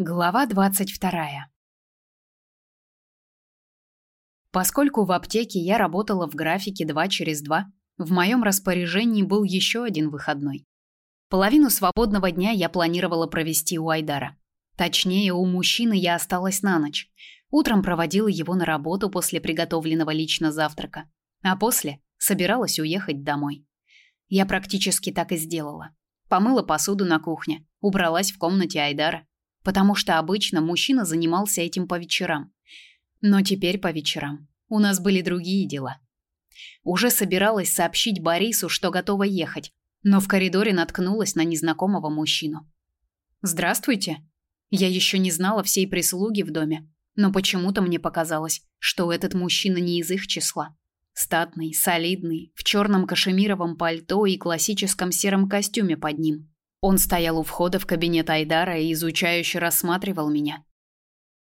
Глава 22. Поскольку в аптеке я работала в графике 2 через 2, в моем распоряжении был еще один выходной. Половину свободного дня я планировала провести у Айдара. Точнее, у мужчины я осталась на ночь. Утром проводила его на работу после приготовленного лично завтрака, а после собиралась уехать домой. Я практически так и сделала. Помыла посуду на кухне, убралась в комнате Айдара, потому что обычно мужчина занимался этим по вечерам. Но теперь по вечерам у нас были другие дела. Уже собиралась сообщить Борису, что готова ехать, но в коридоре наткнулась на незнакомого мужчину. Здравствуйте. Я еще не знала всей прислуги в доме, но почему-то мне показалось, что этот мужчина не из их числа. Статный, солидный, в черном кашемировом пальто и классическом сером костюме под ним. Он стоял у входа в кабинет Айдара и изучающе рассматривал меня.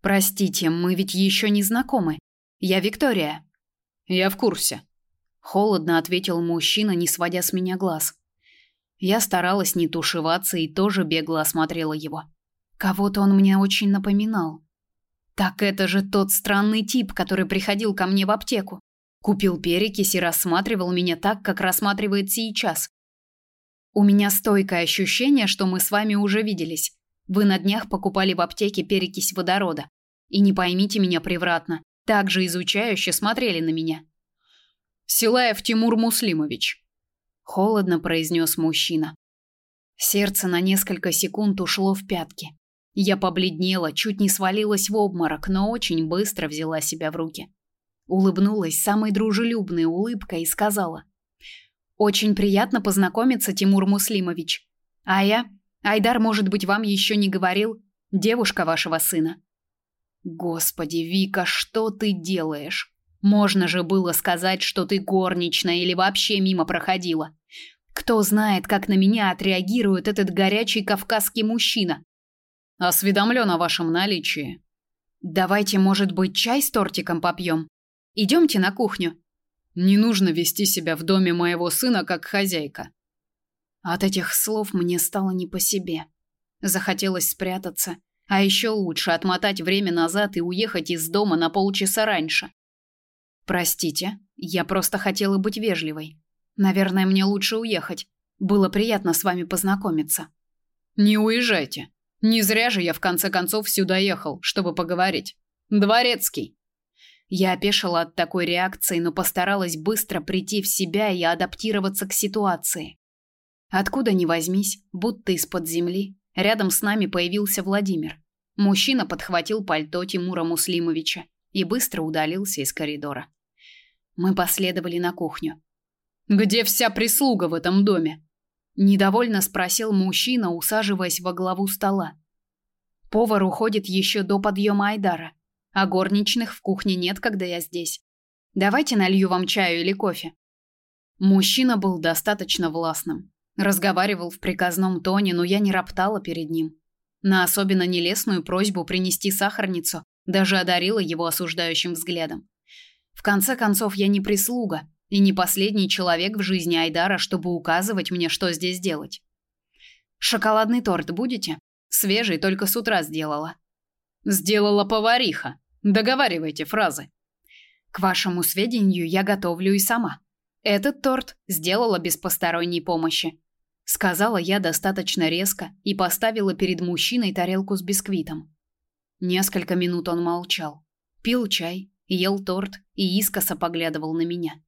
Простите, мы ведь еще не знакомы. Я Виктория. Я в курсе, холодно ответил мужчина, не сводя с меня глаз. Я старалась не тушеваться и тоже бегло осмотрела его. Кого-то он мне очень напоминал. Так это же тот странный тип, который приходил ко мне в аптеку. Купил перекись и рассматривал меня так, как рассматривает сейчас. У меня стойкое ощущение, что мы с вами уже виделись. Вы на днях покупали в аптеке перекись водорода. И не поймите меня превратно, так же изучающе смотрели на меня. Силаев Тимур Муслимович, холодно произнес мужчина. Сердце на несколько секунд ушло в пятки. Я побледнела, чуть не свалилась в обморок, но очень быстро взяла себя в руки. Улыбнулась самой дружелюбной улыбкой и сказала: очень приятно познакомиться, Тимур Муслимович. А я, Айдар, может быть, вам еще не говорил, девушка вашего сына. Господи, Вика, что ты делаешь? Можно же было сказать, что ты горничная или вообще мимо проходила. Кто знает, как на меня отреагирует этот горячий кавказский мужчина. Осведомлен о вашем наличии. Давайте, может быть, чай с тортиком попьем? Идемте на кухню. Не нужно вести себя в доме моего сына как хозяйка. От этих слов мне стало не по себе. Захотелось спрятаться, а еще лучше отмотать время назад и уехать из дома на полчаса раньше. Простите, я просто хотела быть вежливой. Наверное, мне лучше уехать. Было приятно с вами познакомиться. Не уезжайте. Не зря же я в конце концов сюда ехал, чтобы поговорить. Дворецкий. Я опешила от такой реакции, но постаралась быстро прийти в себя и адаптироваться к ситуации. Откуда ни возьмись, будто из-под земли, рядом с нами появился Владимир. Мужчина подхватил пальто Тимура Муслимовича и быстро удалился из коридора. Мы последовали на кухню. Где вся прислуга в этом доме? недовольно спросил мужчина, усаживаясь во главу стола. Повар уходит еще до подъема Айдара а горничных в кухне нет, когда я здесь. Давайте налью вам чаю или кофе. Мужчина был достаточно властным. Разговаривал в приказном тоне, но я не роптала перед ним. На особенно нелестную просьбу принести сахарницу даже одарила его осуждающим взглядом. В конце концов, я не прислуга и не последний человек в жизни Айдара, чтобы указывать мне, что здесь делать. Шоколадный торт будете? Свежий, только с утра сделала. Сделала повариха, Договаривайте фразы. К вашему сведению, я готовлю и сама. Этот торт сделала без посторонней помощи, сказала я достаточно резко и поставила перед мужчиной тарелку с бисквитом. Несколько минут он молчал, пил чай, ел торт и искоса поглядывал на меня.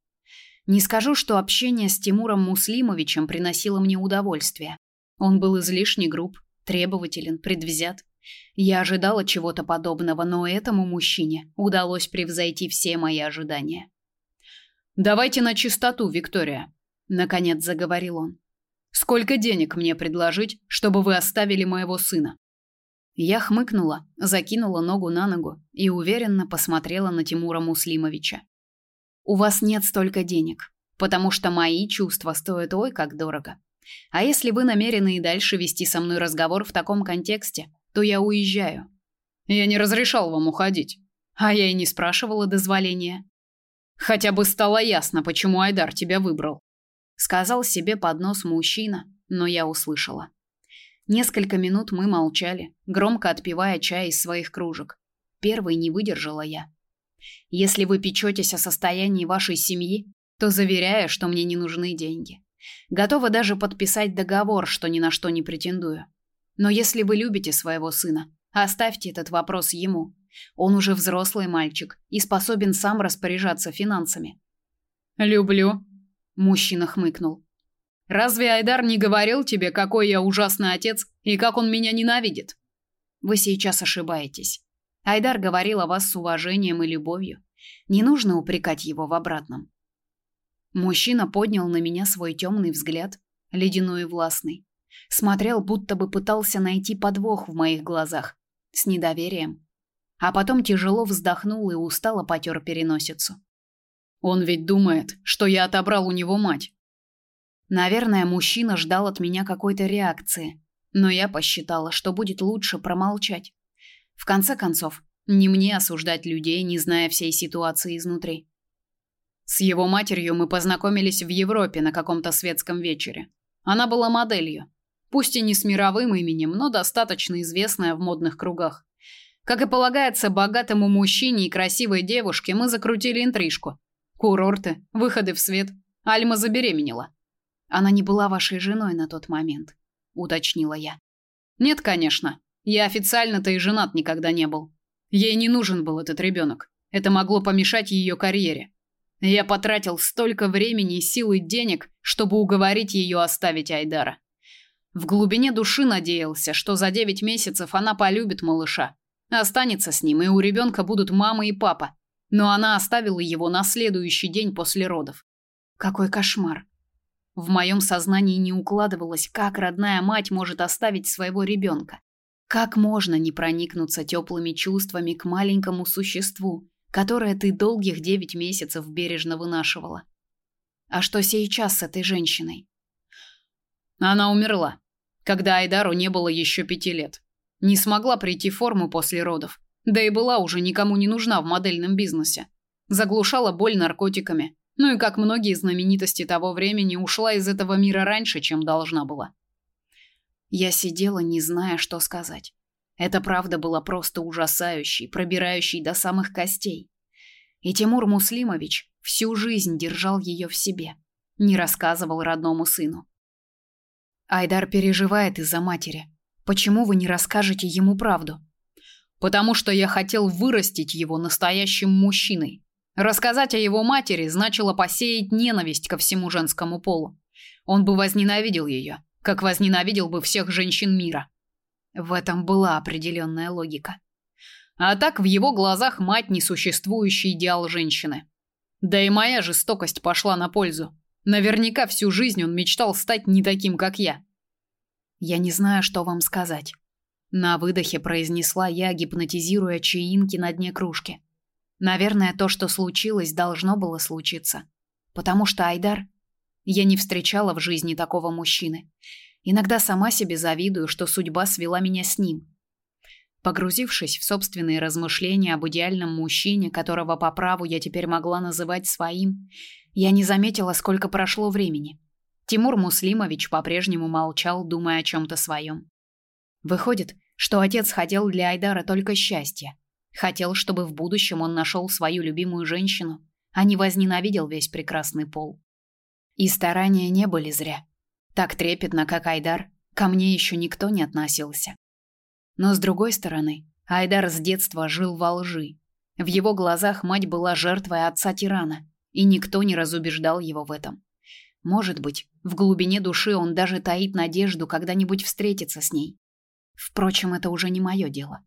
Не скажу, что общение с Тимуром Муслимовичем приносило мне удовольствие. Он был излишне груб, требователен, предвзят. Я ожидала чего-то подобного, но этому мужчине удалось превзойти все мои ожидания. Давайте на чистоту, Виктория, наконец заговорил он. Сколько денег мне предложить, чтобы вы оставили моего сына? Я хмыкнула, закинула ногу на ногу и уверенно посмотрела на Тимура Муслимовича. У вас нет столько денег, потому что мои чувства стоят ой как дорого. А если вы намерены и дальше вести со мной разговор в таком контексте, то я уезжаю. Я не разрешал вам уходить, а я и не спрашивала дозволения. Хотя бы стало ясно, почему Айдар тебя выбрал, сказал себе под нос мужчина, но я услышала. Несколько минут мы молчали, громко отпивая чай из своих кружек. Первой не выдержала я. Если вы печетесь о состоянии вашей семьи, то заверяю, что мне не нужны деньги. Готова даже подписать договор, что ни на что не претендую. Но если вы любите своего сына, оставьте этот вопрос ему. Он уже взрослый мальчик и способен сам распоряжаться финансами. Люблю, мужчина хмыкнул. Разве Айдар не говорил тебе, какой я ужасный отец и как он меня ненавидит? Вы сейчас ошибаетесь. Айдар говорил о вас с уважением и любовью. Не нужно упрекать его в обратном. Мужчина поднял на меня свой темный взгляд, ледяной и властный. Смотрел, будто бы пытался найти подвох в моих глазах, с недоверием. А потом тяжело вздохнул и устало потер переносицу. Он ведь думает, что я отобрал у него мать. Наверное, мужчина ждал от меня какой-то реакции, но я посчитала, что будет лучше промолчать. В конце концов, не мне осуждать людей, не зная всей ситуации изнутри. С его матерью мы познакомились в Европе на каком-то светском вечере. Она была моделью, пусть и не с мировым именем, но достаточно известная в модных кругах. Как и полагается богатому мужчине и красивой девушке, мы закрутили интрижку. Курорты, выходы в свет. Альма забеременела. Она не была вашей женой на тот момент, уточнила я. Нет, конечно. Я официально-то и женат никогда не был. Ей не нужен был этот ребенок. Это могло помешать ее карьере. Я потратил столько времени, сил и денег, чтобы уговорить ее оставить Айдара. В глубине души надеялся, что за девять месяцев она полюбит малыша, останется с ним, и у ребенка будут мама и папа. Но она оставила его на следующий день после родов. Какой кошмар. В моем сознании не укладывалось, как родная мать может оставить своего ребенка. Как можно не проникнуться теплыми чувствами к маленькому существу, которое ты долгих девять месяцев бережно вынашивала. А что сейчас с этой женщиной? Она умерла, когда Айдару не было еще пяти лет. Не смогла прийти в форму после родов, да и была уже никому не нужна в модельном бизнесе. Заглушала боль наркотиками. Ну и как многие знаменитости того времени ушла из этого мира раньше, чем должна была. Я сидела, не зная, что сказать. Это правда было просто ужасающей, пробирающей до самых костей. И Тимур Муслимович всю жизнь держал ее в себе, не рассказывал родному сыну. Айдар переживает из-за матери. Почему вы не расскажете ему правду? Потому что я хотел вырастить его настоящим мужчиной. Рассказать о его матери значило посеять ненависть ко всему женскому полу. Он бы возненавидел ее, как возненавидел бы всех женщин мира. В этом была определенная логика. А так в его глазах мать несуществующий идеал женщины. Да и моя жестокость пошла на пользу. Наверняка всю жизнь он мечтал стать не таким, как я. Я не знаю, что вам сказать. На выдохе произнесла я, гипнотизируя чаинки на дне кружки. Наверное, то, что случилось, должно было случиться. Потому что Айдар... Я не встречала в жизни такого мужчины. Иногда сама себе завидую, что судьба свела меня с ним. Погрузившись в собственные размышления об идеальном мужчине, которого по праву я теперь могла называть своим, я не заметила, сколько прошло времени. Тимур Муслимович по-прежнему молчал, думая о чем-то своем. Выходит, что отец хотел для Айдара только счастья. Хотел, чтобы в будущем он нашел свою любимую женщину, а не возненавидел весь прекрасный пол. И старания не были зря. Так трепетно, как Айдар, ко мне еще никто не относился. Но с другой стороны, Айдар с детства жил во лжи. В его глазах мать была жертвой отца-тирана, и никто не разубеждал его в этом. Может быть, в глубине души он даже таит надежду когда-нибудь встретиться с ней. Впрочем, это уже не мое дело.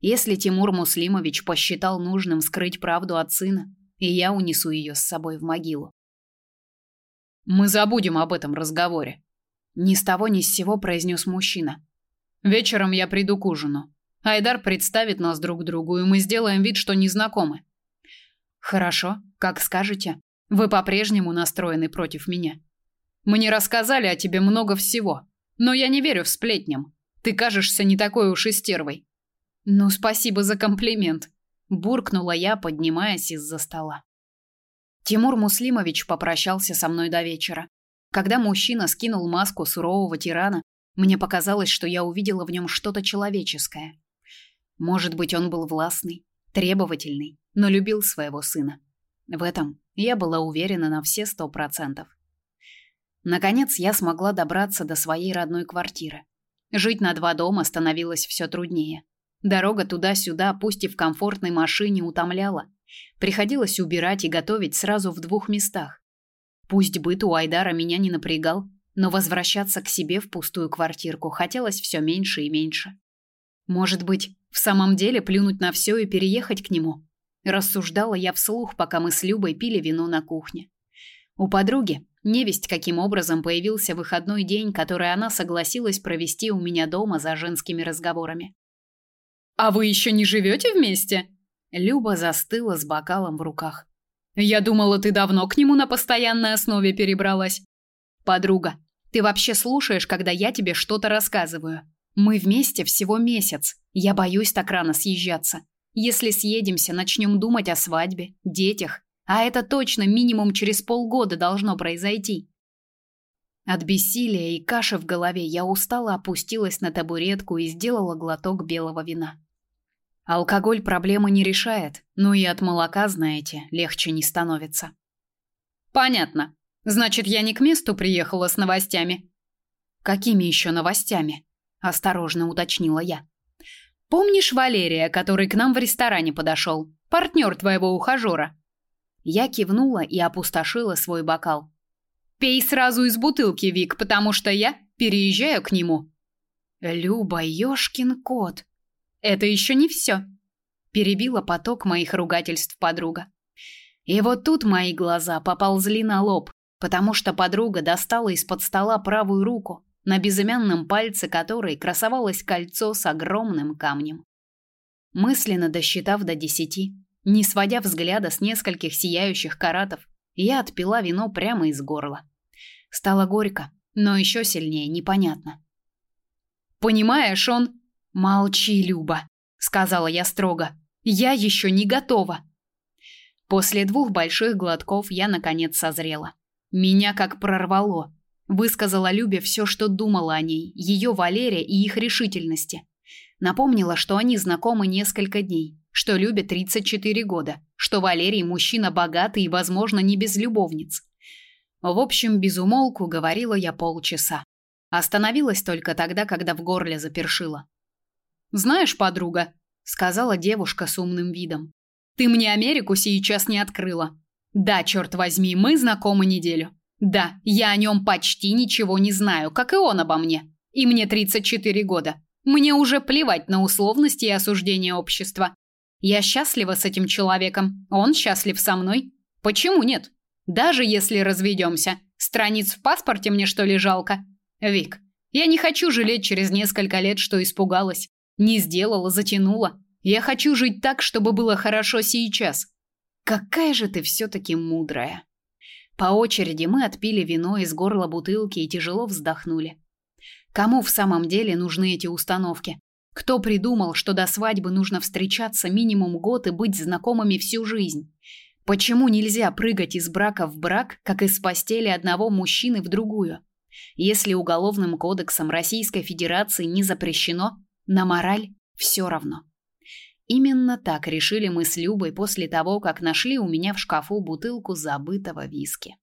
Если Тимур Муслимович посчитал нужным скрыть правду от сына, и я унесу ее с собой в могилу. Мы забудем об этом разговоре, ни с того ни с сего произнес мужчина. Вечером я приду к ужину. Айдар представит нас друг другу, и мы сделаем вид, что не знакомы. Хорошо, как скажете. Вы по-прежнему настроены против меня. Мне рассказали о тебе много всего, но я не верю в сплетням. Ты кажешься не такой уж и стервой. Ну, спасибо за комплимент, буркнула я, поднимаясь из-за стола. Тимур Муслимович попрощался со мной до вечера. Когда мужчина скинул маску сурового тирана, Мне показалось, что я увидела в нем что-то человеческое. Может быть, он был властный, требовательный, но любил своего сына. В этом я была уверена на все сто процентов. Наконец я смогла добраться до своей родной квартиры. Жить на два дома становилось все труднее. Дорога туда-сюда, пусть и в комфортной машине, утомляла. Приходилось убирать и готовить сразу в двух местах. Пусть быт у Айдара меня не напрягал, но возвращаться к себе в пустую квартирку хотелось все меньше и меньше. Может быть, в самом деле плюнуть на все и переехать к нему? Рассуждала я вслух, пока мы с Любой пили вино на кухне. У подруги невесть каким образом появился выходной день, который она согласилась провести у меня дома за женскими разговорами. А вы еще не живете вместе? Люба застыла с бокалом в руках. Я думала, ты давно к нему на постоянной основе перебралась. Подруга, ты вообще слушаешь, когда я тебе что-то рассказываю? Мы вместе всего месяц. Я боюсь так рано съезжаться. Если съедемся, начнем думать о свадьбе, детях, а это точно минимум через полгода должно произойти. От бессилия и каши в голове я устало опустилась на табуретку и сделала глоток белого вина. Алкоголь проблемы не решает, но и от молока, знаете, легче не становится. Понятно. Значит, я не к месту приехала с новостями. Какими еще новостями? осторожно уточнила я. Помнишь Валерия, который к нам в ресторане подошел? Партнер твоего ухажера?» Я кивнула и опустошила свой бокал. Пей сразу из бутылки, Вик, потому что я переезжаю к нему. Люба, ёшкин кот. Это еще не все. Перебила поток моих ругательств подруга. И вот тут мои глаза поползли на лоб, потому что подруга достала из-под стола правую руку, на безымянном пальце которой красовалось кольцо с огромным камнем. Мысленно досчитав до десяти, не сводя взгляда с нескольких сияющих каратов, я отпила вино прямо из горла. Стало горько, но еще сильнее непонятно. Понимаешь, он Молчи, Люба, сказала я строго. Я еще не готова. После двух больших глотков я наконец созрела. Меня как прорвало. Высказала Любе все, что думала о ней, ее Валере и их решительности. Напомнила, что они знакомы несколько дней, что Любе 34 года, что Валерий мужчина богатый и, возможно, не без любовниц. В общем, без умолку говорила я полчаса. Остановилась только тогда, когда в горле запершило. «Знаешь, подруга», — сказала девушка с умным видом, «ты мне Америку сейчас не открыла. Да, черт возьми, мы знакомы неделю. Да, я о нем почти ничего не знаю, как и он обо мне. И мне 34 года. Мне уже плевать на условности и осуждения общества. Я счастлива с этим человеком, он счастлив со мной. Почему нет? Даже если разведемся, страниц в паспорте мне что ли жалко? Вик, я не хочу жалеть через несколько лет, что испугалась, не сделала, затянула. Я хочу жить так, чтобы было хорошо сейчас. Какая же ты все таки мудрая. По очереди мы отпили вино из горла бутылки и тяжело вздохнули. Кому в самом деле нужны эти установки? Кто придумал, что до свадьбы нужно встречаться минимум год и быть знакомыми всю жизнь? Почему нельзя прыгать из брака в брак, как из постели одного мужчины в другую? Если уголовным кодексом Российской Федерации не запрещено, на мораль все равно. Именно так решили мы с Любой после того, как нашли у меня в шкафу бутылку забытого виски.